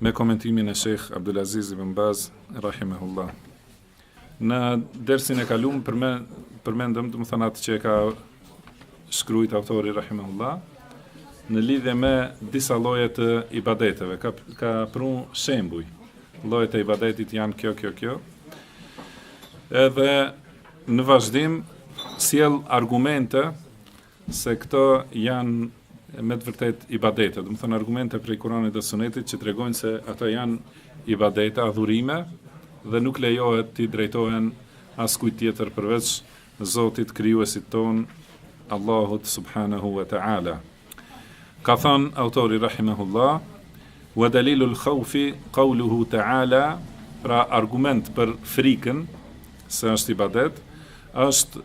me komentimin e Sheikh Abdulaziz ibn Baz rahimahullah. Në dersin e kalum përmend përmendëm domethënë atë që e ka shkruajt autori rahimahullah në lidhje me disa lloje të ibadeteve. Ka ka pru shembuj. Llojet e ibadetit janë kjo kjo kjo. Edhe në vazhdim sjell argumente se këto janë me të vërtetë ibadete, domethënë argumente prej Kuranit dhe Sunetit që tregojnë se ato janë ibadete, adhurime dhe nuk lejohet t'i drejtohen askujt tjetër përveç Zotit krijuesit tonë Allahut subhanahu wa taala. Ka thënë autori rahimahullah wa dalilul khawfi qawluhu taala pra argument për frikën se është ibadet është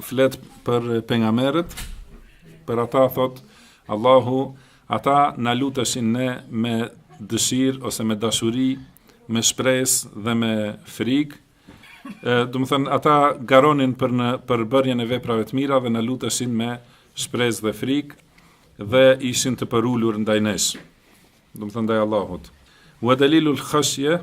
flet për pejgamberët, për ata thotë Allahu, ata na luteshin ne me dëshirë ose me dashuri, me shpresë dhe me frikë. Domethënë ata garonin për në për bërjen e veprave të mira dhe na luteshin me shpresë dhe frikë dhe ishin të përulur ndaj nesh. Domethënë ndaj Allahut. Wa dalilul khashya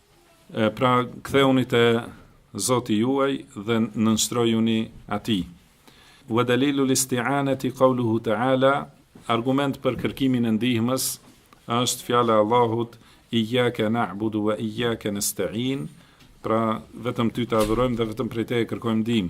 Pra, kthehuni te Zoti juaj dhe nënshtrojuni Atij. Wa dalilul isti'anati qawluhu ta'ala, argument për kërkimin e ndihmës është fjala e Allahut Iyyaka na'budu wa iyyaka nasta'in, pra vetëm ty të adhurojmë dhe vetëm prej teje kërkojmë ndihmë.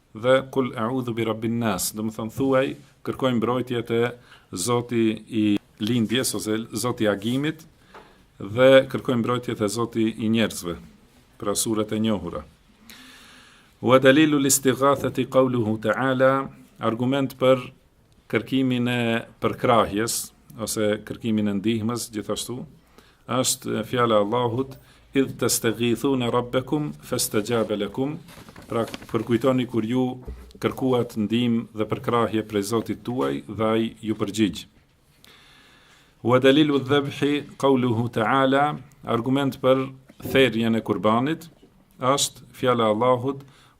dhe qul a'udhu bi rabbin nas, domethënë thuaj kërkoj mbrojtje te Zoti i lindjes ose Zoti i agimit dhe kërkoj mbrojtje te Zoti i njerëzve. Pra suret e njohura. Wa dalilu listighathati qawluhu ta'ala argument për Kërkimin e përkrahjes ose kërkimin e ndihmës gjithashtu është fjala e Allahut idh tastaghithuna rabbakum fastajaba lakum pra përkujtoni kur ju kërkuat ndihmë dhe përkrahje prej Zotit tuaj dhe ai ju u përgjigj wa dalilu dhabhi qawluhu ta'ala argument për therjen e kurbanit është fjala e Allahut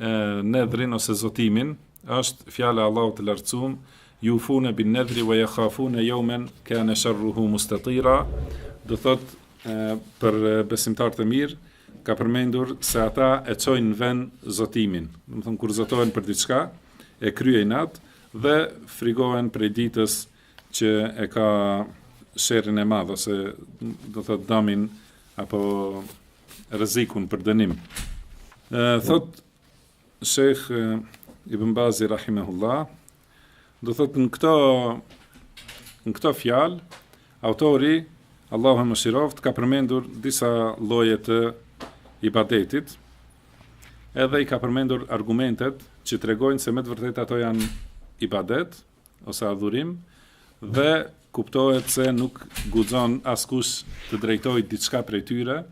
Nedhrin ose zotimin, është fjala e Allahut të Lartësum, "Yufuna bin nedhri wa yakhafuna yawman kana sharruhu mustatira", do thotë për besimtarët e mirë, ka përmendur se ata e çojnë në vend zotimin. Domethënë kur zotohen për diçka, e kryejnë atë dhe frigohen prej ditës që e ka sherrin e madh ose do thot damin apo rrezikun për dënim. Ë thot Sheikh Ibn Bazi rahimahullah, do thot në këto në këto fjalë autori Allahu e mëshiroft ka përmendur disa lloje të ibadetit. Edhe i ka përmendur argumentet që tregojnë se me të vërtetë ato janë ibadet, ose adhurim dhe kuptohet se nuk guxon askush të drejtojë diçka prej tyre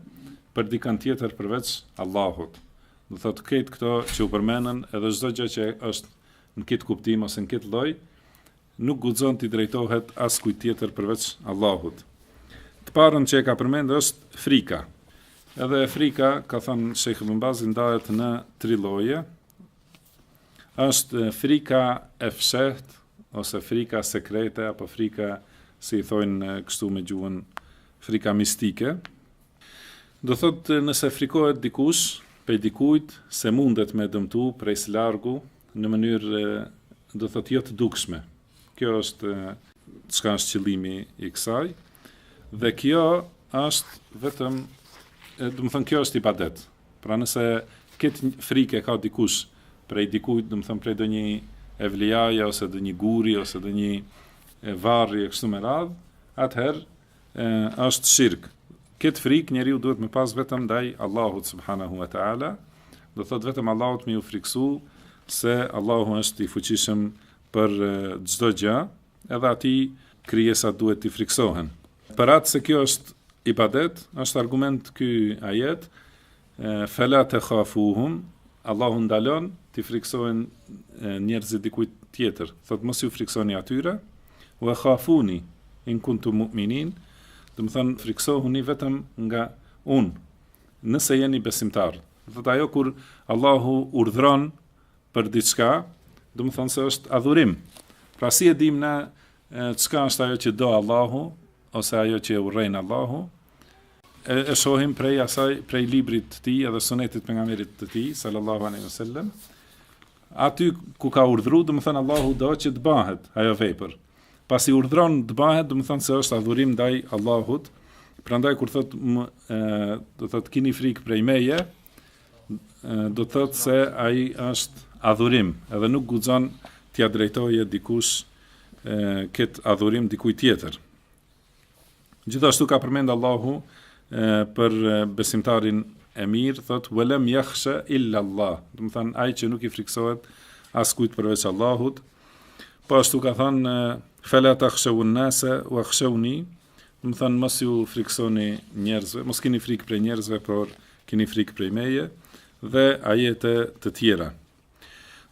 për dikën tjetër përveç Allahut. Do thotë këtë këto që u përmendën edhe çdo gjë që është në këtë kuptim ose në këtë lloj nuk guxon t'i drejtohet askujt tjetër përveç Allahut. Të parën që e ka përmendë është frika. Edhe frika, ka thënë Sheikh Ibn Bazi, ndahet në tri lloje, Është frika e fshehtë ose frika sekrete apo frika si i thojnë kështu me gjuhën frika mistike. Do thotë nëse frikohet dikush prej dikujt se mundet me dëmtu prej së largu në mënyrë do thotë jo të dukshme. Kjo është çka është qëllimi i kësaj. Dhe kjo është vetëm, domethënë kjo është ibadet. Pra nëse ket frikë e ka dikush prej dikujt, domethënë prej ndonjë evliaje ose ndonjë guri ose ndonjë varri e kështu me radh, atëherë është shirk. Kët frik njeriu duhet me pas vetëm ndaj Allahut subhanahu wa taala, do thot vetëm Allahut me ju friksu se Allahu është i fuqishëm për çdo gjë, Edhe atij krijesat duhet t'i frikësohen. Për atë se kjo është ibadet, është argument ky ajet, fela tekhafuhum, Allahu ndalon t'i frikësohen njerëzit dikujt tjetër. Thot mos ju friksoni atyre, ue khafuni in kuntum mu'minin, domethënë friksohuni vetëm nga un, nëse jeni besimtar. Thot ajo kur Allahu urdhron për diçka, domethënë se është adhurim. Pra si e dimë na çka është ajo që do Allahu ose ajo që e urren Allahu? E, e shohim prej asaj prej librit të tij edhe sunetit pejgamberit të tij sallallahu alaihi wasallam. Aty ku ka urdhëru, domethënë Allahu do që të bëhet ajo vepër. Pasi urdhron të bëhet, domethënë se është adhurim ndaj Allahut. Prandaj kur thotë do thotë kini frikë prej meje, do të thotë se ai është adhurim, edhe nuk guxon t'ia drejtojë dikush këtë adhurim dikujt tjetër. Gjithashtu ka përmend Allahu për besimtarin e mirë, thot walam yakhsha illa Allah. Do të thonë ai që nuk i friksohet askujt përveç Allahut. Po ashtu ka thënë fala takhshawun nasa wakhshawni, Domethanë mos ju friksoni njerëzve, mos keni frikë prej njerëzve, por keni frikë prej meje dhe ajete të tjera.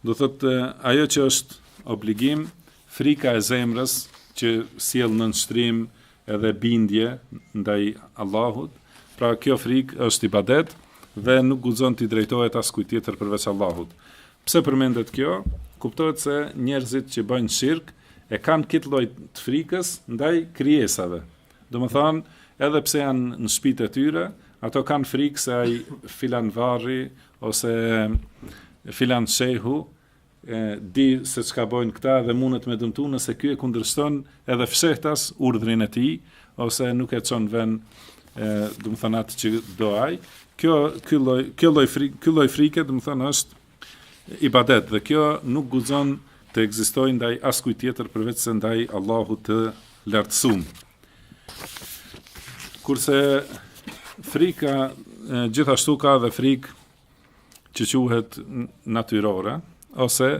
Do thotë ajo që është obligim, frika e zemrës që sjell nënshtrim edhe bindje ndaj Allahut. Pra kjo frikë është ibadet dhe nuk guxon t'i drejtohet askujt tjetër përveç Allahut. Pse përmendet kjo? Kuptohet se njerëzit që bëjnë shirk e kanë këtë lloj të frikës ndaj krijesave. Domethënë, edhe pse janë në shtëpitë e tyre, ato kanë frikë se ai filan varri ose filan shehu e di se çka bëjnë këta dhe mundet me e dëmtu nëse ky e kundërshton edhe fshehtas urdhrin e tij ose nuk e çon në vend domethonë atë që do ai kjo ky lloj kjo lloj frikë ky lloj frike domethonë është ibadet dhe kjo nuk guxon të ekzistojë ndaj askujt tjetër përveçse ndaj Allahut të lartësum kurse frika gjithashtu ka edhe frikë që quhet natyrore ose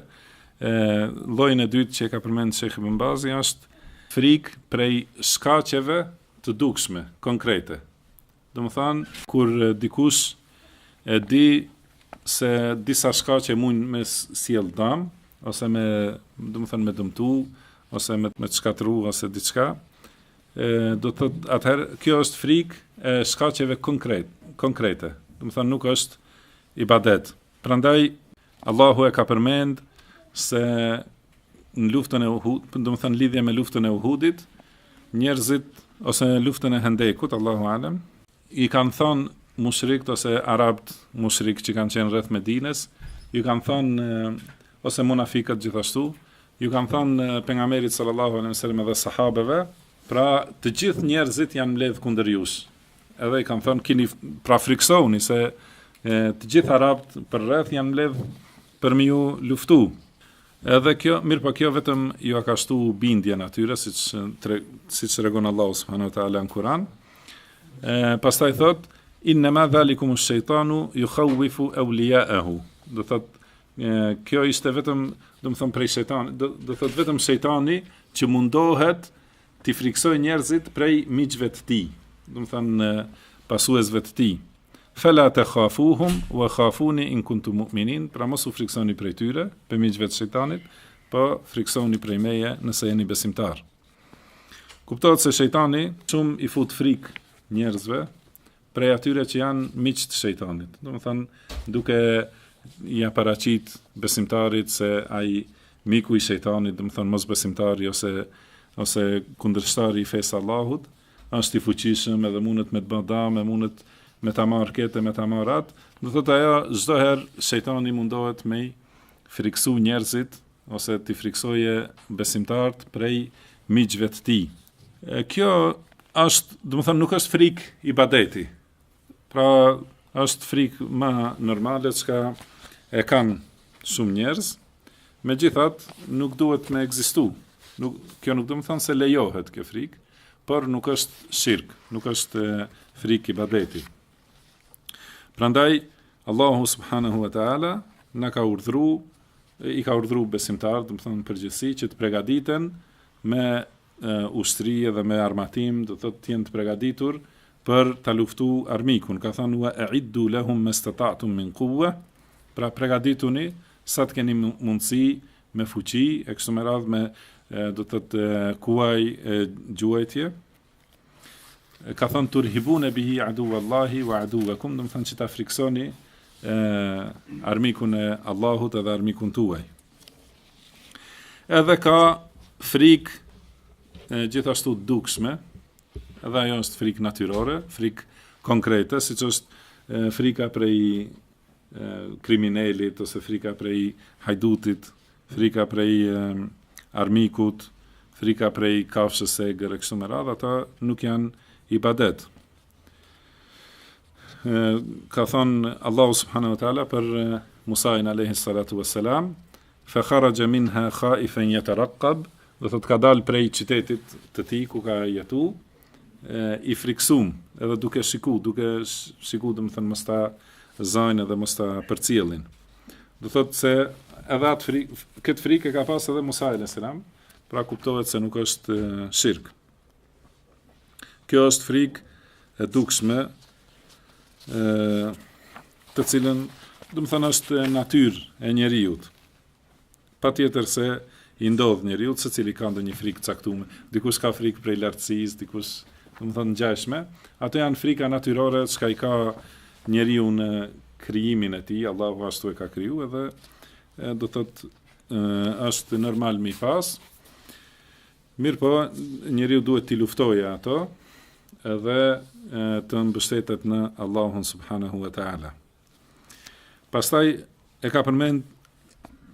llojin e dytë që e ka përmend Sheikh Ibn Bazi është frik prej shkaqeve të dukshme, konkrete. Domethanë, kur dikush e di se disa shkaqe mund me sjell dam, ose me, domethanë, me dëmtu, ose me, me të shkatrru, ose diçka, Do të thotë atëherë kjo është frikë e shkaqeve konkret, konkrete. Domethanë nuk është ibadet. Prandaj Allahu e ka përmend se në luftën e Uhud, domethanë lidhje me luftën e Uhudit, njerëzit ose në luftën e Hendekut, Allahu alem, I kanë thënë mushrikët ose arabët mushrikë që kanë qenë rreth Medinës, ju kanë thënë ose munafikët gjithashtu, ju kanë thënë pejgamberit sallallahu alejhi ve sellem dhe sahabeve, pra të gjithë njerëzit janë mbledh kundër jush. Edhe i kanë thënë kini pra friksohuni se e, të gjithë arabët përreth janë mbledh për me ju luftu. Edhe kjo, mirëpo kjo vetëm jua ka shtu bindjen atyre, siç, tre, siç tregon Allahu subhanahu wa ta'ala në Kuran. E, pastaj thot, innama dhalikumu shejtanu jukhawifu eulijaehu. Do thot, e, kjo ishte vetëm, domethonë prej shejtani, do thot vetëm shejtani që mundohet T'i frikësojë njerëzit prej miqve të tij, domethënë pasuesve të tij. Fela takhafuhum wa khafuni in kuntum mu'minin, pra mos u frikësoni prej tyre, prej miqve të shejtanit, po frikësoni prej meje nëse jeni besimtarë. Kuptohet se shejtani shumë i fut frikë njerëzve, prej atyre që janë miq të shejtanit. Domethënë duke ia paraqit besimtarit se ai miku i shejtanit, domethënë mosbesimtari ose ose kundërshtari i fesë s'Allahut, është i fuqishëm edhe mundet me të ba dëm, mundet me ta marr këtë, me ta marr atë. Do thotë ajo çdoherë shejtani mundohet me i friksu njerëzit ose t'i friksojë besimtarët prej miqve të tij. Kjo është, domethënë, nuk është frikë ibadeti. Pra, është frikë ma normale çka e kanë shumë njerëz, megjithatë nuk duhet me ekzistu. Nuk, kjo nuk domethënë se lejohet kjo frikë, por nuk është shirk, nuk është frikë ibadeti. Prandaj Allahu subhanahu wa taala na ka urdhru i ka urdhru besimtarët, domethënë në përgjithësi që të përgatiten me ushtri dhe me armatim, do të thotë të jenë të përgatitur për ta luftu armikun. Ka thënë wa a'iddu lahum mastata'tum min quwwa, pra përgatituni sa të keni mundësi me fuqi, e kështu me radhë me do të thotë kuaj e gjuajtje. ka thënë turhibuna bihi aduwa Allahi wa aduwakum, domethënë që ta friksoni e, armikun e Allahut edhe armikun tuaj. Edhe ka frikë e, gjithashtu të dukshme, edhe ajo është frikë natyrore, frikë konkrete, siç është e, frika prej kriminelit ose frika prej hajdutit, frika prej armikut, frika prej kafshës së egër e kështu me radhë, ato nuk janë ibadet. Ka thënë Allahu subhanahu wa taala për Musain alayhi salatu wassalam, fa kharaja minha khaifan yataraqqab, do të thotë ka dalë prej qytetit të tij ku ka jetu i frikësum edhe duke shiku, duke shiku domethënë mos ta zajnë edhe mos ta përcjellin. Do thotë se edhe atë frikë, këtë frikë e ka pas edhe Musa alejhi selam, pra kuptohet se nuk është shirk. Kjo është frikë e dukshme e të cilën domethënë është natyrë e njeriut. Patjetër se i ndodh njeriut, secili ka ndonjë frikë të caktuar, dikush ka frikë prej lartësisë, dikush, domethënë ngjashme, ato janë frika natyrore që i ka njeriu në krijimin e tij, Allahu ashtu e ka kriju edhe do thotë është normal mi pas. Mirëpo, njeriu duhet t'i luftojë ato edhe të mbështetet në Allahun subhanahu wa taala. Pastaj e ka përmend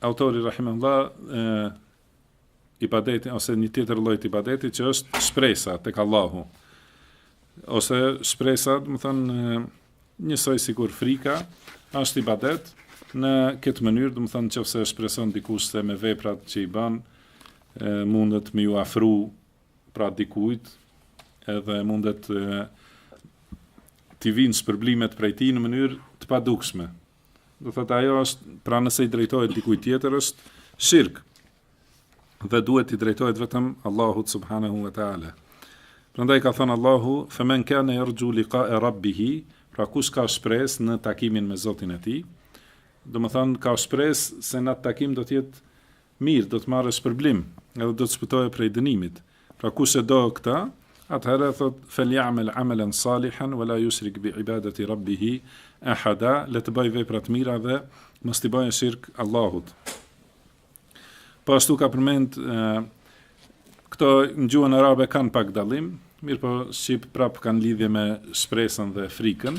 autori rahimahullah ibadetin ose një tjetër lloj të ibadetit që është shpresa tek Allahu. Ose shpresa, domethënë njësoj sikur frika është ibadet në këtë mënyrë, domethënë qoftë se shpreson dikush se me veprat që i bën mundet me ju afru pra dikujt edhe mundet t'i vinë shpërblimet prej tij në mënyrë të padukshme. Do thotë ajo është pra nëse i drejtohet dikujt tjetër është shirk. Dhe duhet t'i drejtohet vetëm Allahut subhanahu wa taala. Prandaj ka thënë Allahu, "Femen kana yarju liqa rabbih", pra kush ka shpresë në takimin me Zotin e tij, domethënë ka shpresë se në atë takim do të jetë mirë, do të marrë shpërblim, edhe do të shpëtojë prej dënimit. Pra kush e do këtë, atëherë thotë, Fely'amel 'amalan salihan wa la yushrik bi 'ibadati Rabbihi ahada, le të bëjë vepra të mira dhe mos t'i bëjë shirk Allahut. Po ashtu ka përmend, ë, këto në gjuhën arabe kanë pak dallim, mirëpo shqip prap kanë lidhje me shpresën dhe frikën.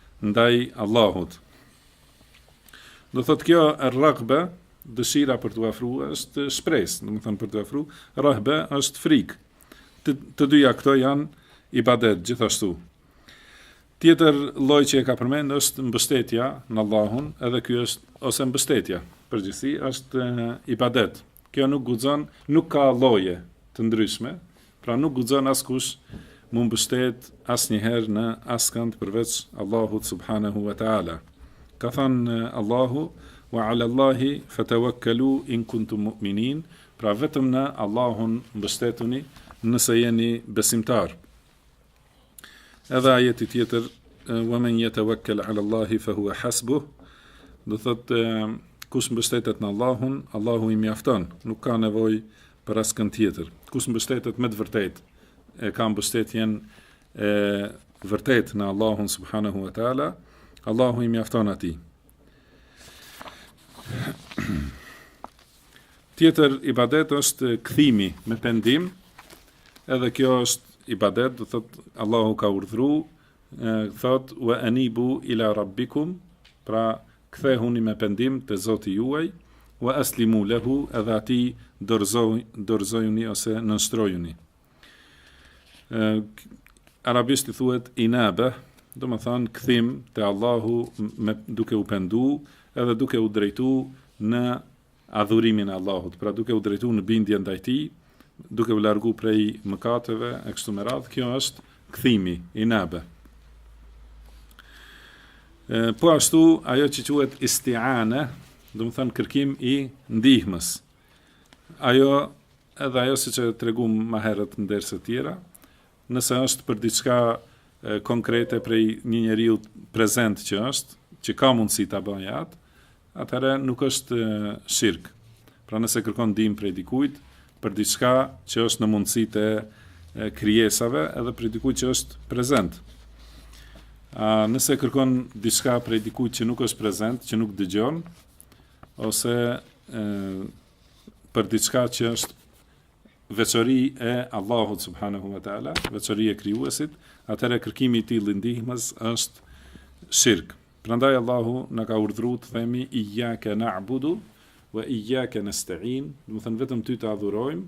ndaj Allahut. Do thotë kjo ragbe, dëshira për t'u afru është shpresë, domethënë për t'u afru, rahbe është frikë. Të, të dyja këto janë ibadet gjithashtu. Tjetër lloj që e ka përmend është mbështetja në Allahun, edhe ky është ose mbështetja në përgjithësi është ibadet. Kjo nuk guxon, nuk ka lloje të ndryshme, Pra nuk guxon askush mu mbështet asnjëherë në askënd përveç Allahut subhanehu wa ta'ala. Ka thënë Allahu, Wa 'ala Allahi fatawakkalu in kuntum mu'minin, pra vetëm në Allahun mbështetuni nëse jeni besimtarë. Edhe ajeti tjetër, wa men yatawakkal ala Allahi fa huwa hasbuh, do thotë kush mbështetet në Allahun, Allahu i mjafton, nuk ka nevojë për askën tjetër. Kush mbështetet me të vërtetë, e ka mbështetjen e vërtetë në Allahun subhanahu wa taala, Allahu i mjafton atij. Tjetër ibadet është kthimi me pendim, edhe kjo është ibadet, domethënë Allahu ka urdhru, thot wa anibu ila rabbikum, pra kthehuni me pendim te Zoti juaj, wa aslimu lehu, edhe atij dorëzojuni ose nënshtrojuni. Arabisht i thuhet inabe, domethënë kthim te Allahu me, duke u pendu edhe duke u drejtu në adhurimin e Allahut, pra duke u drejtu në bindje ndaj tij, duke u largu prej mëkateve, e kështu me radhë, kjo është kthimi, inabe. Po ashtu, ajo që quhet istiane, domethënë kërkim i ndihmës. Ajo Edhe ajo siç e tregum ma herët në derse tjera, nëse është për diçka konkrete prej një njeriu prezent që është, që ka mundësi ta bëjë atë, atëherë nuk është shirk. Pra nëse kërkon ndihmë prej dikujt për diçka që është në mundësitë e krijesave edhe prej dikujt që është prezent. A nëse kërkon diçka prej dikujt që nuk është prezent, që nuk dëgjon ose e, për diçka që është veçori e Allahut subhanahu wa taala, veçori e krijuesit, atëherë kërkimi i tillë i ndihmës është shirk. Prandaj Allahu na ka urdhru të themi iyyaka na'budu wa iyyaka nasta'in, domethënë vetëm ty të adhurojmë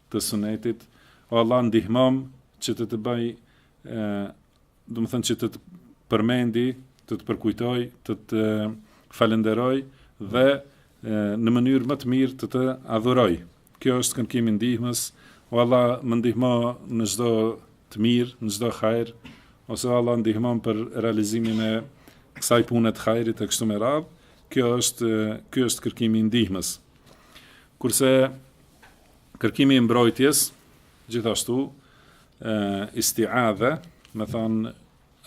të sunetit o Allah ndihmom që të të bëj ë domethënë që të të përmendi të të përkujtoj të të falënderoj dhe në mënyrën më të mirë të të adhuroj. Kjo është kërkimi i ndihmës. O Allah, më ndihmo në çdo të mirë, në çdo hajr, ose o Allah ndihmo për realizimin e kësaj pune të hajrit e kështu me radhë. Kjo është ky është kërkimi i ndihmës. Kurse Kërkimi i mbrojtjes, gjithashtu, e, istiadhe, me thonë,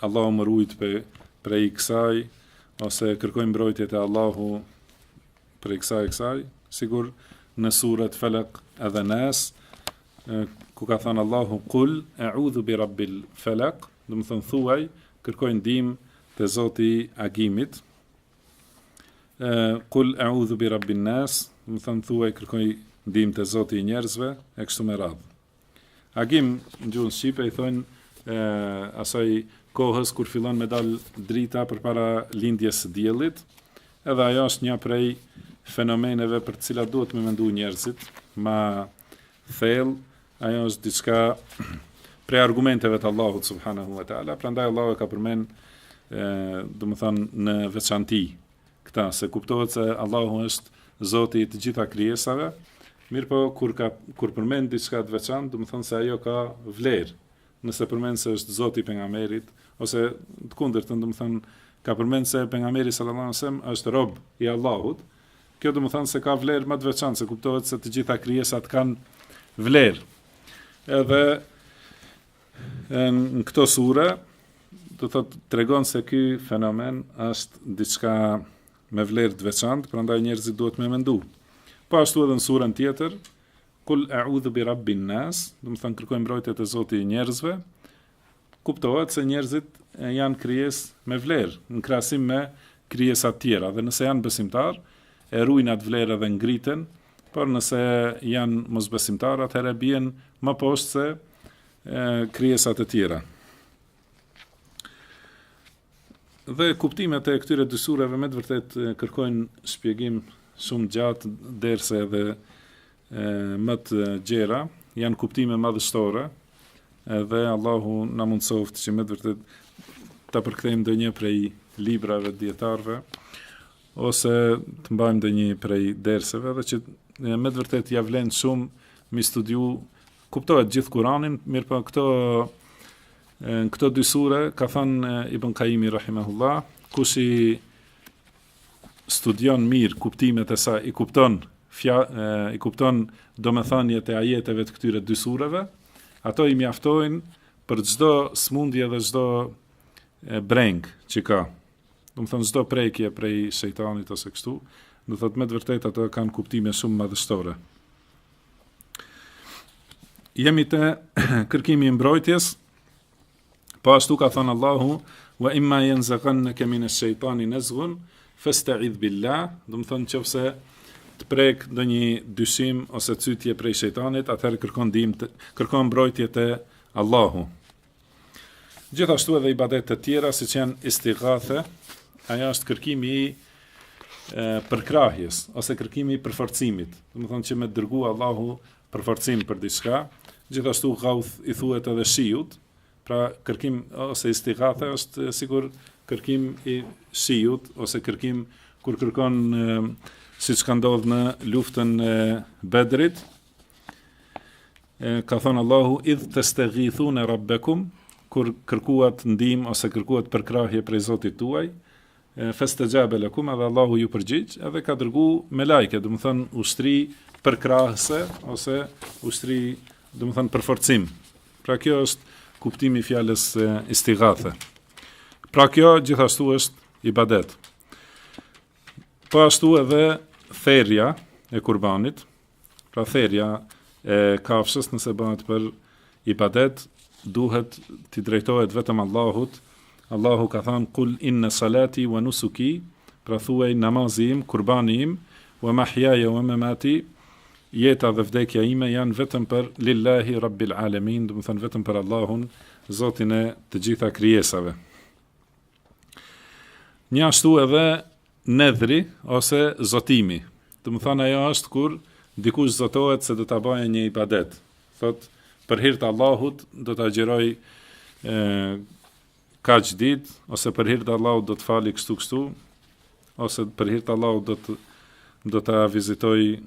Allahu më rujtë prej, prej kësaj, ose kërkoj mbrojtje te Allahu prej kësaj, kësaj, sikur në suret felek edhe nes, e, ku ka thonë Allahu kul eudhu bi rabbil felek, domethënë thuaj, kërkoj ndihmë te zoti i agimit, Kul eudhu bi rabbin nas, domethënë thuaj kërkoj ndihmë te zoti i njerëzve, e kështu me radhë. Agim, në gjuhën shqipe, i thonë e, asaj kohës kur fillon me dal drita përpara lindjes së diellit, edhe ajo është një prej fenomeneve për të cilat duhet me mendu njerëzit, ma thellë, Ajo është diçka prej argumenteve të Allahut subhanahu wa taala, prandaj Allahu e ka përmend ë, domethënë në veçanti këtë se kuptohet se Allahu është Zoti i të gjitha krijesave. Mirpo kur ka kur përmend diçka të veçantë, domethënë se ajo ka vlerë. Nëse përmend se është Zoti i pejgamberit ose të kundërtën, domethënë ka përmend se pejgamberi sallallahu alajhi wasallam është rob i Allahut, Kjo domethënë se ka vlerë më të veçantë, se kuptohet se të gjitha krijesat kanë vlerë. Edhe në këto sure do ta tregon se ky fenomen është diçka me vlerë të veçantë, prandaj njerëzit duhet me mendu. Po ashtu edhe në surën tjetër, Kul a'udhu bi rabbin nas, domethënë kërkojmë mbrojtje te Zoti i njerëzve, Kuptohet se njerëzit janë krijesë me vlerë, në krahasim me krijesat tjera, dhe nëse janë besimtarë, e ruajnë atë vlerë edhe ngriten, por nëse janë mosbesimtarë, atëherë bien më poshtë se krijesat e tjera. Dhe kuptimet e këtyre dy sureve me të vërtetë kërkojnë shpjegim shumë të gjatë derse edhe më të gjera, janë kuptime madhështore, Edhe Allahu na mundësoftë që me të vërtetë të përkthejmë ndonjë prej librave dijetarëve, ose të mbajmë ndonjë prej derseve, dhe që me të vërtetë ia vlen shumë m'i studiu, kuptohet gjithë Kuranin, mirëpo këto, në këto dy sure, ka thënë Ibn Kajimi, rahimahullah, kush i studion mirë kuptimet e saj, i kupton fja, i kupton domethëniet e ajeteve të këtyre dy sureve, ato i mjaftojnë për çdo smundje dhe çdo brengë që ka. Domethënë çdo prekje prej shejtanit ose kështu, do thotë me të vërtetë ato kanë kuptime shumë madhështore. Jemi te kërkimi i mbrojtjes Po ashtu ka thënë Allahu, "Wa imma yanzaghannaka min ash-shaytani nazghun fasta'idh billah", domethënë nëse të prek ndonjë dyshim ose cytje prej shejtanit, atëherë kërkon ndihmë, kërkon mbrojtje te Allahu. Gjithashtu edhe ibadete të tjera, siç janë istighathe, ajo është kërkimi i përkrahjes, ose kërkimi i përforcimit. Domethënë që me dërgu Allahu përforcim për diçka, gjithashtu gauth i thuhet edhe shiut, pra kërkim ose istighathe është sikur kërkim i shiut ose kërkim kur kërkon siç ka ndodhë në luftën e Bedrit, ka thënë Allahu, idh testegithune rabbekum, kur kërkuat ndihmë ose kërkuat përkrahje prej Zotit tuaj, Festexhabe lekum edhe Allahu ju përgjigj edhe ka dërgu melaike, domethënë ushtri përkrahëse ose ushtri domethënë përforcim. Pra kjo është kuptimi i fjalës istigathe. Pra kjo gjithashtu është ibadet. Po ashtu edhe therja e kurbanit, Pra therja e kafshës nëse bëhet për ibadet, duhet t'i drejtohet vetëm Allahut. Allahu ka thënë kul inna salati wa nusuki, pra thuaj namazi im, kurbani im, wa mahyaya wa mamati, jeta dhe vdekja ime janë vetëm për lillahi rabbil alamin, domethënë vetëm për Allahun, Zotin e të gjitha krijesave. Njashtu edhe nedhri ose zotimi. Domethënë ajo është kur dikush zotohet se do të bëjë një ibadet. Thotë, për hir të Allahut do të agjëroj kaq ditë, ose për hir të Allahut do të fali kështu kështu, ose për hir të Allahut do të, do ta vizitoj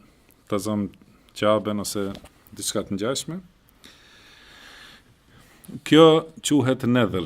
të zonë Qaben ose diçka të ngjashme. Kjo quhet nedhër.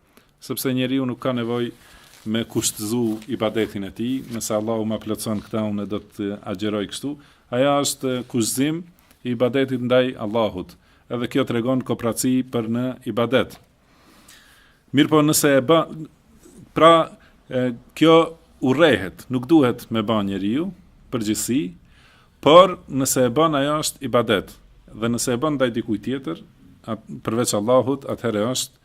Sepse njeriu nuk ka nevojë me kushtëzu ibadetin e tij, nëse Allahu ma plotëson këtë unë do të agjëroj kështu, ajo është kushtëzim i ibadetit ndaj Allahut, edhe kjo tregon kopraci për në ibadet. Mirpo nëse e bë pra e, kjo urrehet, nuk duhet me bë njeriu përgjithësi, por nëse e bën ajo është ibadet dhe nëse e bën ndaj dikujt tjetër, përveç Allahut, atëherë është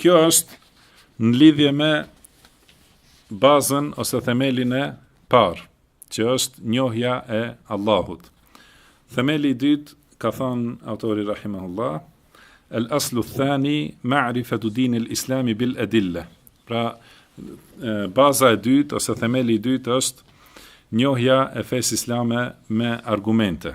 Kjo është në lidhje me bazën ose themelin e parë, që është njohja e Allahut. Themeli i dytë, ka thënë autori rahimahullah, el aslu thani ma'rifatu dinil islami bil adilla. Pra baza e dytë ose themeli i dytë është njohja e fesë islame me argumente.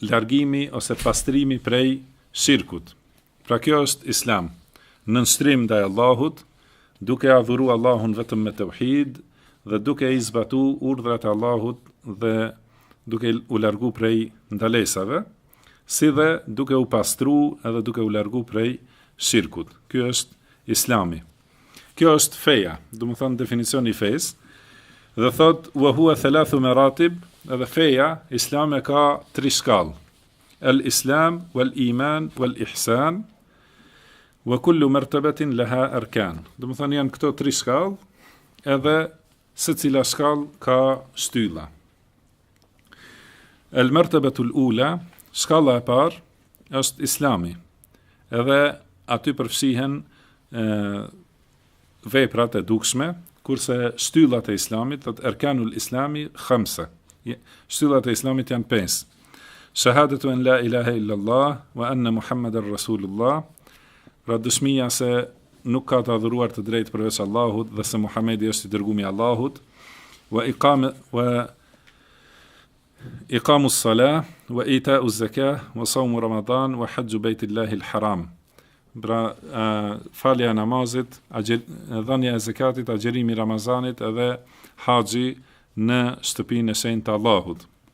largimi ose pastrimi prej shirkut. Pra kjo është Islam, nënshtrim ndaj Allahut, duke adhuru Allahun vetëm me teuhid dhe duke i zbatu urdhrat e Allahut dhe duke u largu prej ndalesave, si dhe duke u pastru edhe duke u largu prej shirkut. Ky është Islami. Kjo është feja, domethënë definicioni i fesë. Dhe thotë wa huwa thalathu maratib, edhe feja islame ka tri shkallë. El Islam wal Iman wal Ihsan wa kullu martabatin laha arkan. Domethënë janë këto tri shkallë, edhe secila shkallë ka shtylla. El mertebetul ula, shkalla e parë është Islami. Edhe aty përfshihen veprat e dukshme, kurse shtyllat e Islamit, te erkanul Islami khamsa. Shtyllat e Islamit janë pesë. Shahadatu en la ilaha illallah wa anna Muhammeden Rasulullah. Pra dëshmia se nuk ka të adhuruar të drejtë përveç Allahut dhe se Muhamedi është i dërguemi i Allahut, wa iqame wa iqamus salah wa ita'uz zakah wa sawm ramadan wa hajj baytillahi al-haram. Pra, falja e namazit, dhënia e zakatit, agjërimi i Ramazanit dhe haxhi në shtëpinë e shenjtë të Allahut.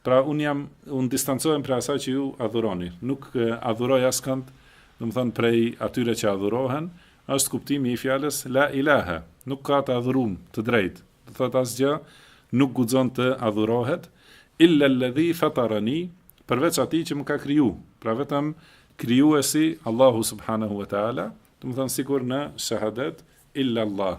Pra unë jam, unë distancohem prej asaj që ju adhuroni. Nuk adhuroj askënd, domethonë prej atyre që adhurohen, është kuptimi i fjalës la ilahe, nuk ka të adhurum, të drejtë. Do thotë asgjë nuk guxon të adhurohet illa alladhi fatarani, përveç atij që më ka kriju. Pra vetëm krijuesi Allahu subhanahu wa taala, domethonë sikur në shahadet illa Allah,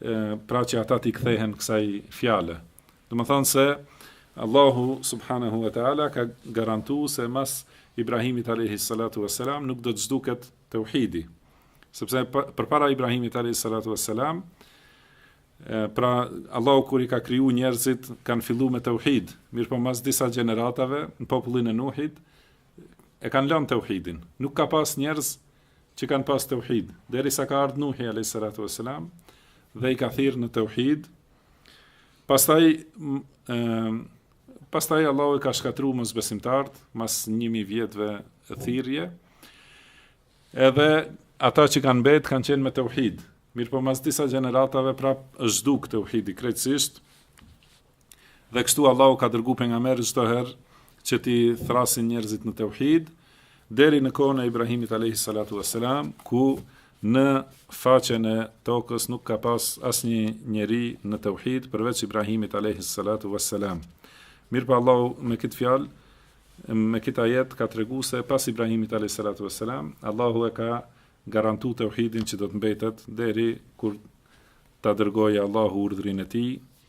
e, pra që ata t'i kthehen kësaj fjale. Domethonë se Allahu subhanahu wa ta'ala ka garantu se mas Ibrahimit alayhi salatu wa salam nuk do të zhduket teuhidi. Sepse përpara Ibrahimit alayhi salatu wa salam, pra Allahu kur i ka kriju njerëzit kanë fillu me teuhid, mirëpo mas disa gjeneratave në popullin e Nuhit, E kanë lanë tauhidin. Nuk ka pas njerëz që kanë pas tauhid, derisa ka ardh Nuhi alayhis salatu wassalam dhe i ka thirrë në tauhid. Pastaj ë pastaj Allahu e ka shkatrru mosbesimtarët mas 1000 vjetëve thirrje. Edhe ata që kanë mbet kanë qenë me tauhid. Mirëpo mas disa gjeneratave prap është zhduk tauhidi krejtësisht. Dhe kështu Allahu ka dërgu pejgamberë çdo herë që t'i thrasin njerëzit në tauhid deri në kohën e Ibrahimit alayhi salatu vesselam ku në faqen e tokës nuk ka pas asnjë njeri në tauhid përveç Ibrahimit alayhi salatu vesselam. Mirëpo Allahu me këtë fjalë me këtë ajet ka tregu se pas Ibrahimit alayhi salatu vesselam Allahu e ka garantu tauhidin që do të mbetet deri kur ta dërgojë Allahu urdhrin e tij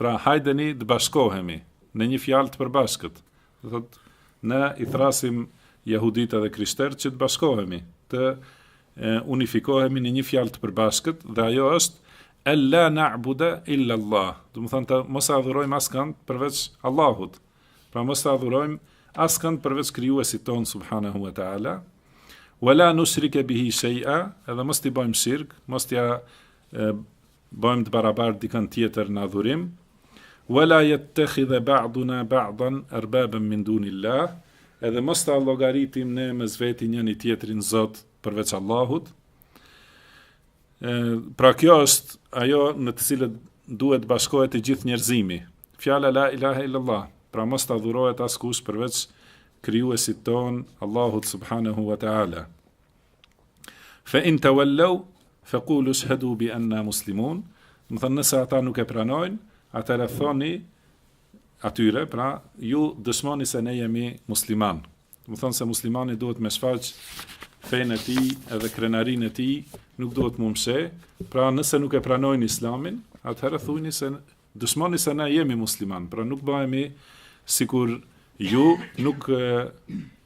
Pra hajdeni të bashkohemi, në një fjalë të përbashkët, thotë ne i thrasim jehuditë edhe krishterët që të bashkohemi, të unifikohemi në një fjalë të përbashkët dhe ajo është Ella na'buda illa Allah. Domethonë të mos e adhurojmë askënd përveç Allahut. Pra mos e adhurojmë askënd përveç krijuesit tonë subhanahu wa ta'ala. Wala nushrike bihi shay'a, edhe mos t'i bëjmë shirk, mos t'i bëjmë të barabartë dikënd tjetër në adhurim, wala yattakhidha ba'duna ba'dan arbaban min dunillah, edhe mos ta llogaritim ne mes veti njëri tjetrin zot përveç Allahut. Pra kjo është ajo në të cilën duhet bashkohet i gjithë njerëzimi. Fjala la ilaha illallah, pra mos të adhurohet askush përveç krijuesit tonë, Allahut subhanahu wa taala. Fe in tewellau, fe kulu shhedu bi enna muslimun, me thënë nëse ata nuk e pranojnë, atëherë thoni atyre, pra ju dëshmoni se ne jemi musliman. Me thënë se muslimani duhet me shfaq fenë e tij edhe krenarinë e tij, nuk duhet me mshe, pra nëse nuk e pranojnë islamin, atëherë thujni se dëshmoni se ne jemi musliman, pra nuk bëhemi sikur ju nuk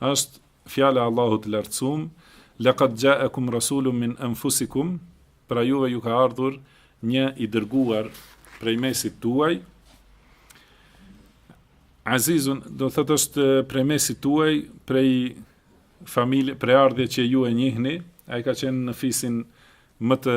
Është Fjala e Allahut të Lartësum, Laqad ja'akum rasulun min anfusikum, Pra juve ju ka ardhur një i dërguar prej mesit tuaj, Azizun, do të thotë është prej mesit tuaj, prej familje, prejardhje që ju e njihni, ai ka qenë në fisin më të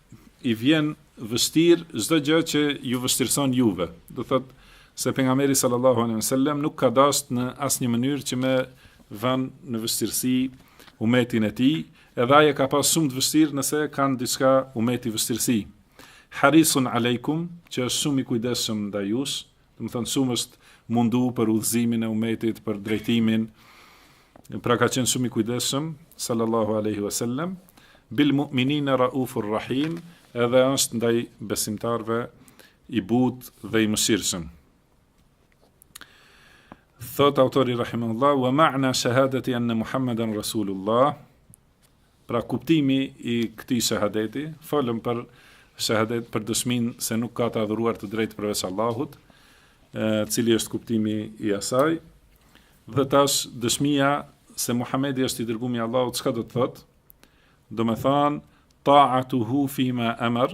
i vjen vështirë çdo gjë që ju vështirëson juve. Do thotë se pejgamberi sallallahu alejhi ve sellem nuk ka dashtë në asnjë mënyrë që me vën në vështirësi umetin e tij, edhe ai e ka pas shumë të vështirë nëse ka në diçka umeti vështirësi. Harisun alejkum, që është shumë i kujdesshëm ndaj jush, Domethënë shumë është mundu për udhëzimin e umetit, për drejtimin. Pra ka qenë shumë i kujdesshëm sallallahu alaihi wasallam bil mu'minina raufur rahim, edhe është ndaj besimtarëve i butë dhe i mëshirshëm. Thotë autori rahimahullah wa ma'na shahadati anna Muhammeden rasulullah Pra kuptimi i këtij shehadeti, folëm për shehadet për dëshminë se nuk ka të adhuruar me të drejtë përveç Allahut, cili është kuptimi i asaj? Dhe tash dëshmia se Muhamedi është i dërgumi i Allahut, çka do të thotë? Domethënë ta'atuhu fi ma amar,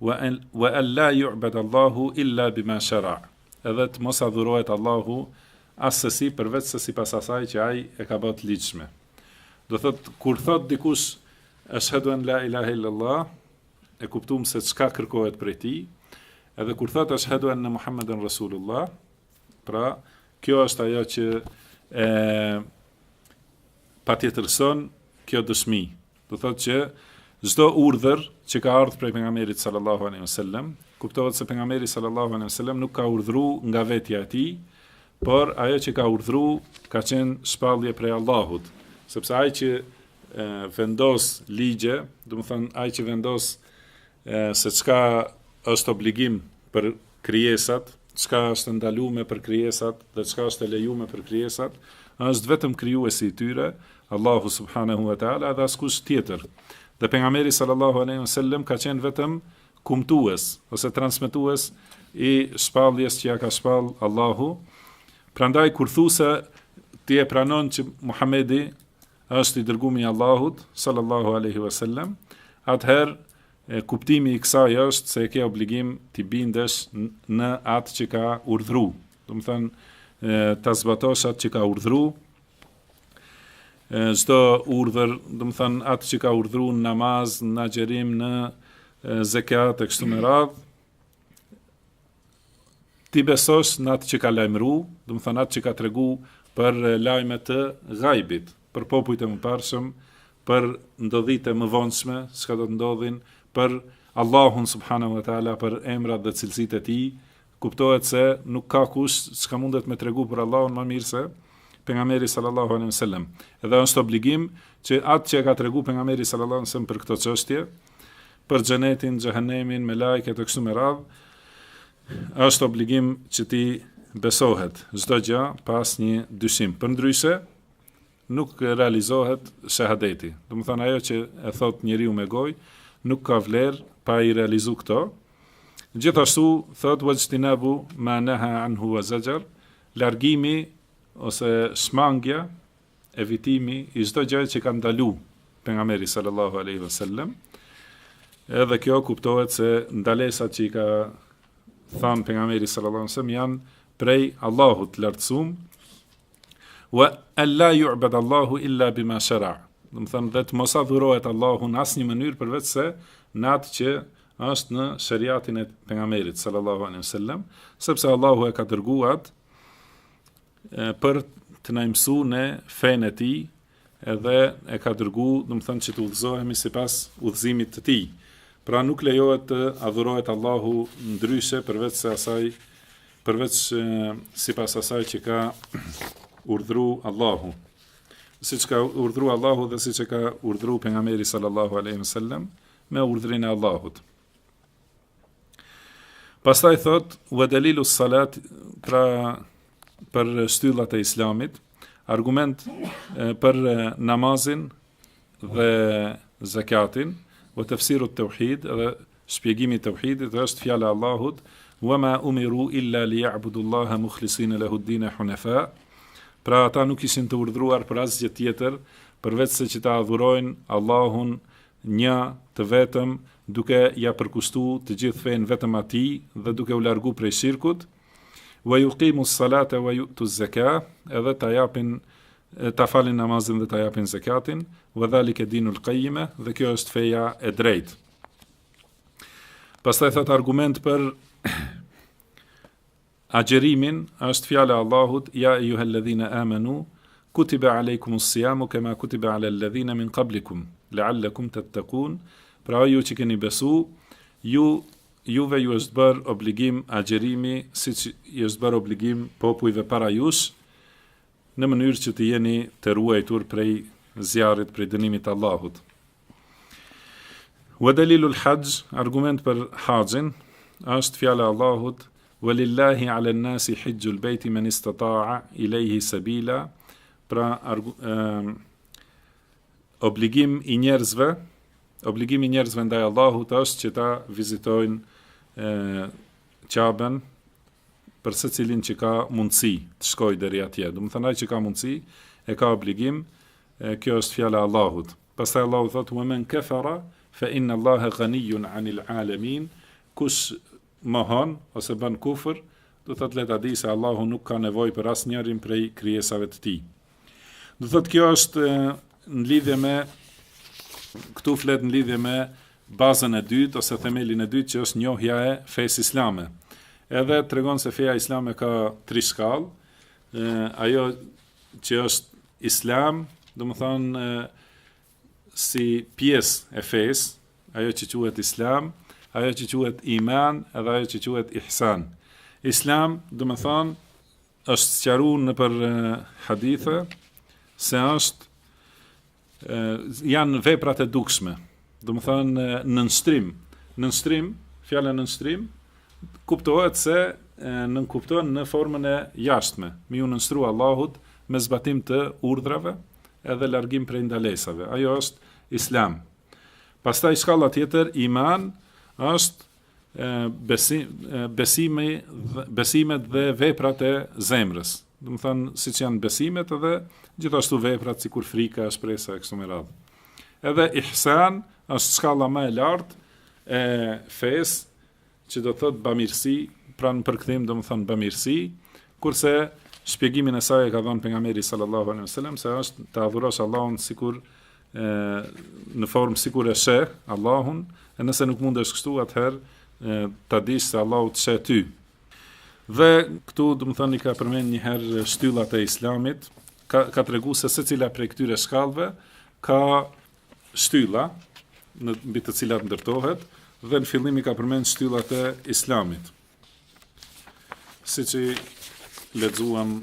Wa an la yu'bad Allahu illa bima shara, edhe të mos adhurohet Allahu assesi përveç se sipas asaj që Ai e ka ba të ligjshme. Do thotë kur thotë dikush ashhadu an la ilaha illa Allah, e kuptuam se çka kërkohet prej tij, Edhe kur thotë ashhadu anna Muhammeden Rasulullah, pra kjo është ajo që e patjetërson kjo dëshmi. Do të thotë që çdo urdhër që ka ardh prej pejgamberit sallallahu alaihi wasallam, kuptohet se pejgamberi sallallahu alaihi wasallam nuk ka urdhru nga vetja e tij, por ajo që ka urdhru ka qenë shpallje prej Allahut, sepse ai që e, vendos ligje, domethënë ai që vendos e, se çka është obligim për krijesat, çka është e ndalume për krijesat dhe çka është e lejume për krijesat, është vetëm krijuesi i tyre, Allahu subhanahu wa taala dhe askush tjetër. Dhe pejgamberi sallallahu alaihi wasallam ka qenë vetëm kumtues ose transmetues i shpalljes që ia ka shpall Allahu. Prandaj kur thu se ti e pranon që Muhamedi është i dërgumi i Allahut sallallahu alaihi wasallam, atëherë E kuptimi i kësaj është se e ke obligim t'i bindesh në atë që ka urdhru. Domethënë, ta zbatosh atë që ka urdhru, çdo urdhër, domethënë, atë që ka urdhru në namaz, në agjerim, në zekat, e kështu me radhë, T'i besosh në atë që ka lajmëru, domethënë atë që ka tregu për lajme të gajbit, për popujt e mëparshëm, për ndodhitë e mëvonshme, çka do të ndodhin, për Allahun subhanahu wa taala për emrat dhe cilësitë e tij, kuptohet se nuk ka kush që mundet me tregu për Allahun më mirë se pejgamberi sallallahu alaihi wasallam. Edhe është obligim që atë që e ka tregu pejgamberi sallallahu alaihi wasallam për këto çështje, për xhenetin, xhehenemin, melaiket e kështu me radhë, është obligim që t'i besohet çdo gjë pa asnjë dyshim. Përndryshe nuk realizohet shahadeti. Domethënë ajo që e thotë njeriu me gojë nuk ka vlerë pa i realizu këto. Gjithashtu thotë wajtinabu ma naha anhu wa zajar, largimi ose shmangja evitimi i çdo gjëje që ka ndalu pejgamberi sallallahu alaihi wasallam. Edhe kjo kuptohet se ndalesat që i ka thënë pejgamberi sallallahu alaihi wasallam janë prej Allahut lartësum. Wa alla yu'bad Allahu illa bima shara. Domethënë dhe të mos adhurohet Allahu në asnjë mënyrë përveçse në atë që është në shariatin e pejgamberit sallallahu alaihi wasallam, sepse Allahu e ka dërguar për të na mësu ne fenë e tij edhe e ka dërgu, domethënë që të udhëzohemi sipas udhëzimit të tij. Pra nuk lejohet të adhurohet Allahu ndryshe përveçse asaj, përveç sipas asaj që ka urdhru Allahu. Siç ka urdhru Allahu dhe siç ka urdhru pejgamberi sallallahu aleyhi sallam me urdhrin e Allahut. Pastaj thot, "Wa dalilu salat pra për shtyllat e Islamit, argument për namazin dhe zakatin, wa tafsiru tauhid dhe shpjegimi i tauhidit dhe është fjala e Allahut, "Wa ma umiru illa liya'budu Allaha mukhlisina lahu ad-din hunafa." Pra ata nuk ishin të urdhëruar për asgjë tjetër përveç se që ta adhurojnë Allahun Një të vetëm, duke ja përkushtu të gjithë fenë vetëm Atij dhe duke u largu prej shirkut, Wa yuqimu s-salate wa yu'tu z-zaka, edhe ta japin, ta falin namazin dhe ta japin zekatin, Wa dhalike dinu l-qajjime, dhe kjo është feja e drejtë. Pastaj thotë argument për Agjerimin, është fjala e Allahut, Ja ejuhellezine amenu, kutibe alejkumussijamu kema kutibe alellezine min qablikum, leallekum tettekun, Pra ju që keni besu, ju, juve ju është bërë obligim agjerimi, siç ju është bërë obligim popujve para jush, në mënyrë që të jeni të ruajtur prej zjarrit, prej dënimit të Allahut. Wa dalilul hajj, argument për haxhin, është fjala e Allahut, "Walillahi 'ala an-nasi hajjul bayti man istata'a ilayhi sabila", pra argu, e, obligim i njerëzve, obligim i njerëzve ndaj Allahut është që ta vizitojnë e Qaben për secilin që ka mundësi të shkojë deri atje. Domethënë ai që ka mundësi e ka obligim, e, kjo është fjala e Allahut. Pastaj Allahu thotë: "Wa man kafara fa inna Allaha ghaniyun 'anil 'alamin." Kush mohon ose bën kufër, do thotë le ta dijë se Allahu nuk ka nevojë për asnjërin prej krijesave të tij. Do thotë kjo është në lidhje me këtu flet në lidhje me bazën e dytë ose themelin e dytë që është njohja e fesë islame. Edhe tregon se feja islame ka tri shkallë. Ajo që është islam, domethënë si pjesë e fesë, ajo që quhet islam, ajo që quhet iman, edhe ajo që quhet ihsan. Islam, domethënë Është sqaruar nëpër hadithe se është janë veprat e dukshme. Domethënë nënshtrim, nënshtrim, fjala nënshtrim kuptohet se nënkupton në formën e jashtme, me iu nënshtru Allahut me zbatim të urdhrave edhe largim prej ndalesave. Ajo është Islam. Pastaj shkalla tjetër iman është besimi, besimet dhe veprat e zemrës. Domethënë, siç janë besimet edhe gjithashtu veprat, sikur frika, shpresa, e kështu me radhë. Edhe ihsan është shkalla më e lartë e fesë, që do të thotë bamirësi, pra në përkthim domethënë bamirësi, kurse shpjegimin e saj e ka dhënë pejgamberi sallallahu alejhi wasallam se është të adhurosh Allahun sikur e, në formë sikur e sheh Allahun, e nëse nuk mundesh kështu atëherë ta dish se Allahu të sheh ty. Dhe këtu domethënë i ka përmend një herë shtyllat e Islamit, ka ka treguar se secila prej këtyre shkallëve ka shtylla mbi të cilat ndërtohet dhe në fillim i ka përmend shtyllat e Islamit. Siç i lexuam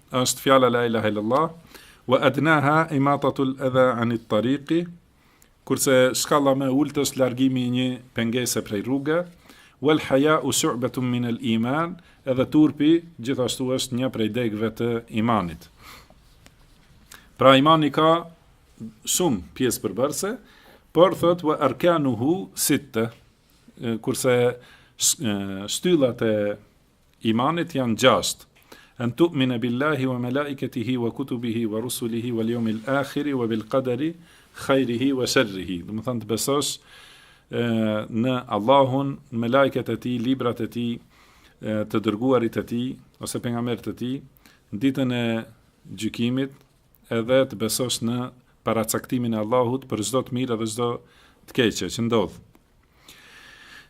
është fjala la ilaha illallah wa adnaha imatatul adha anit tariqi kurse shkalla më e ulët është largimi i një pengese prej rruge wal hayau shu'batun min al iman edhe turpi gjithashtu është një prej degëve të imanit pra imani ka shumë pjesë përbërëse por thot wa arkanuhu sitte kurse shtyllat e Imanit janë gjashtë, En tu'mine billahi wa melaiketihi wa kutubihi wa rusulihi wal yawmil akhiri wa bil qadari khairihi wa sharrihi. Domethënë të besosh në Allahun, në melajket e tij, librat e tij, të dërguarit e tij ose pejgamberët e tij, në ditën e gjykimit, edhe të besosh në paracaktimin e Allahut për çdo të mirë dhe çdo të keqe që ndodh.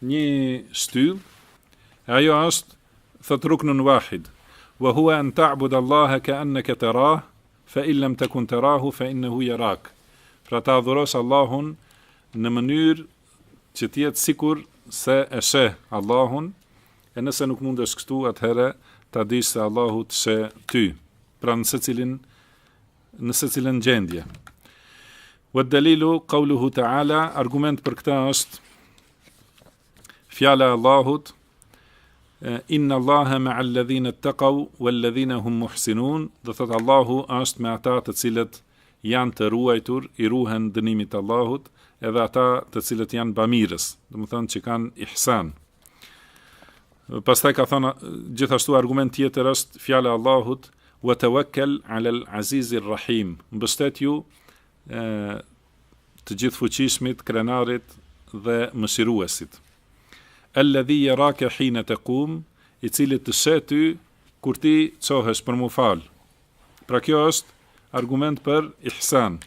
një shtyllë, e ajo është, thot ruknun wahid, wa huwa an ta'bud Allaha ka'annaka tarah, fa in lam takun tarahu fa innahu yarak. Pra ta adhurosh Allahun në mënyrë që të jetë sikur se e sheh Allahun, e nëse nuk mundesh kështu, atëherë ta dish se Allahu të sheh ty. Pra në secilin në secilën gjendje. Wa dalilu qawluhu ta'ala argument për këta është fjala e Allahut inna Allaha ma'a alladhina taqaw wal ladhina hum muhsinun do thot Allahu është me ata të cilët janë të ruajtur i ruhen dënimit të Allahut edhe ata të cilët janë bamirës domethënë që kanë ihsan Pastaj ka thënë gjithashtu argument tjetër është fjala e Allahut wa tawakkal ala al-aziz ar-rahim. Mbështetju të gjithëfuqishmit, krenarit dhe mëshiruesit. Alladhi yaraka hina taqum, i cili të sheh ty kur ti çohesh për mu fal. Pra kjo është argument për ihsan,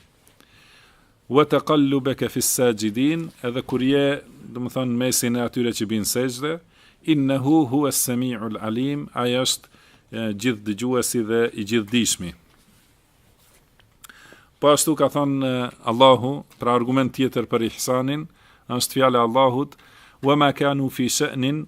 Wa taqallubaka fi s-sajidin, edhe kur je, domethonë, në mesin e atyre që bin sexhde, innehu huwa s-sami'u l-alim, Ai është Gjithëdëgjuesi dhe i Gjithëdijshmi. Po ashtu ka thënë Allahu, pra argument tjetër për ihsanin, është fjala e Allahut, "Wa ma kanu fi sha'nin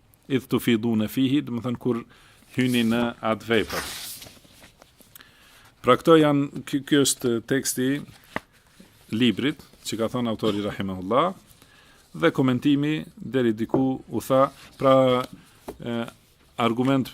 Idh tufidune fihi, domethonë kur hyni në atë vepër. Pra këto janë ky, ky është teksti i librit që ka thënë autori rahimahullah dhe komentimi deri diku u tha pra e, argument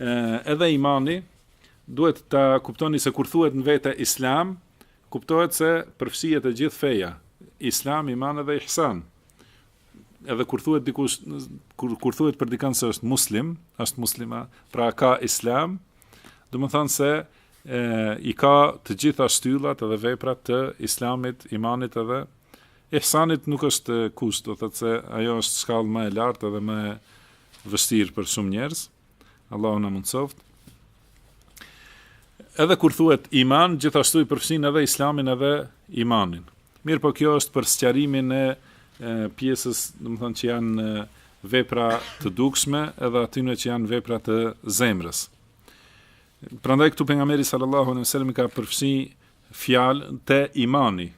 Edhe imani duhet ta kuptoni se kur thuhet në vete Islam, kuptohet se përfshihet e gjithë feja, Islam, iman edhe ihsan. Edhe kur thuhet dikush kur kur thuhet për dikën se është muslim, është muslima, pra ka Islam, domethonë se e, i ka të gjitha shtyllat edhe veprat të islamit, imanit edhe Ihsanit nuk është kusht, do të thotë se ajo është shkallë më e lartë dhe më e vështirë për shumë njerëz. Allahu na mundësoftë. Edhe kur thuhet iman, gjithashtu i përfshin edhe islamin edhe imanin. Mirëpo kjo është për sqarimin e, e pjesës, domethonë që janë vepra të dukshme edhe atyne që janë vepra të zemrës. Prandaj këtu Pejgamberi sallallahu alejhi ve sellem ka përfshi fjalë te imani,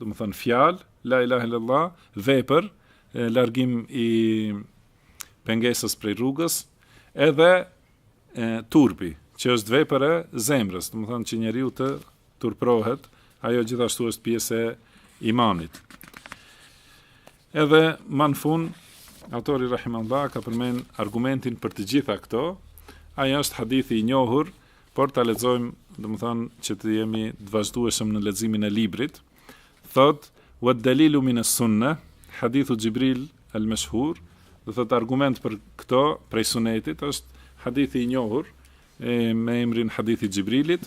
domethanë fjalë la ilaha illallah vepër largim i pengesës prej rrugës edhe e, turpi që është vepër e zemrës domethanë që njeriu të turprohet ajo gjithashtu është pjesë e imanit Edhe ma në fund, autori rahimahullah, ka përmen argumentin për të gjitha këto, ai është hadithi i njohur, por ta lexojmë, domethonë, që të jemi të vazhdueshëm në leximin e librit, thot, wa dalilu min e sunne, hadithu Xhibril el Meshur, do thot argument për këto, prej sunetit, është hadithi i njohur, e, me emrin hadithi i Xhibrilit,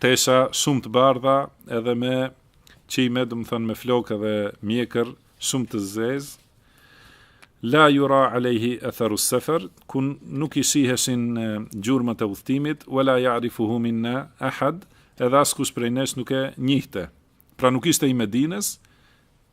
Tesha shumë të bardha edhe me qime, domethanë me flokë edhe mjekër shumë të zezë. La yura alayhi atharu as-safar, nuk i shiheshin gjurmët e udhëtimit, wala ya'rifuhu minna ahad, edhe askush prej nesh nuk e njihte. Pra nuk ishte i Medinës,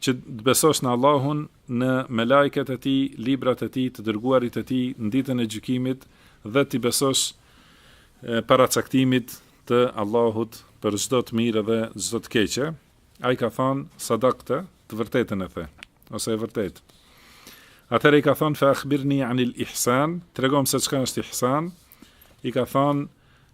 Që të besosh në Allahun, në Melaiket e Tij, Librat e Tij, të Dërguarit e Tij, në Ditën e Gjykimit dhe t'i besosh paracaktimit të Allahut për çdo të mirë dhe çdo të keqe, ai ka thënë, Sadaqte, të vërtetën e the, ose e vërtetë. Atëherë i ka thënë, Fa akhbirni anil ihsan, tregom se çka është ihsan, i ka thënë,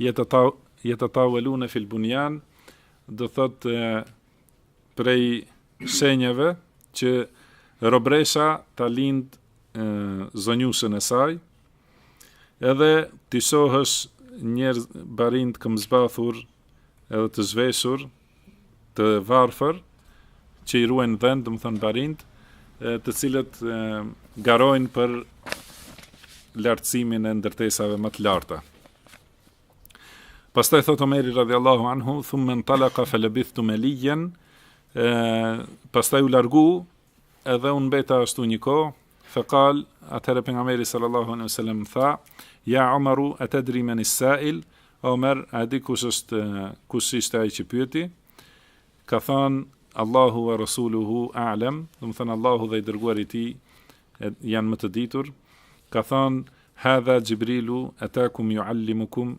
Jetatawalune fil bunyan do thot prej shenjave që robëresha ta lind zonjusën e saj edhe t'i shohësh njerëz barinj të këmbëzbathur edhe të zhveshur të varfër që i ruajnë dhentë, domethënë barinjtë, të cilët garojnë për lartësimin e ndërtesave më të larta. Pastaj thot Omeri radhiyallahu anhu, thumma ntalaqa falabithtu maliyan, pastaj u largu Edhe unë mbejta ashtu një kohë, fekal, atëherë pejgamberi sallallahu alaihi sallam tha, ja Omeru e tedri meni sail, Omer, a di kush është, kush ishte ai që pyeti, ka thënë, Allahu we Rasuluhu a'lem, domethënë Allahu dhe i dërguari i tij, janë më të ditur, ka thënë, hadha Xhibrilu, etakum juallimukum,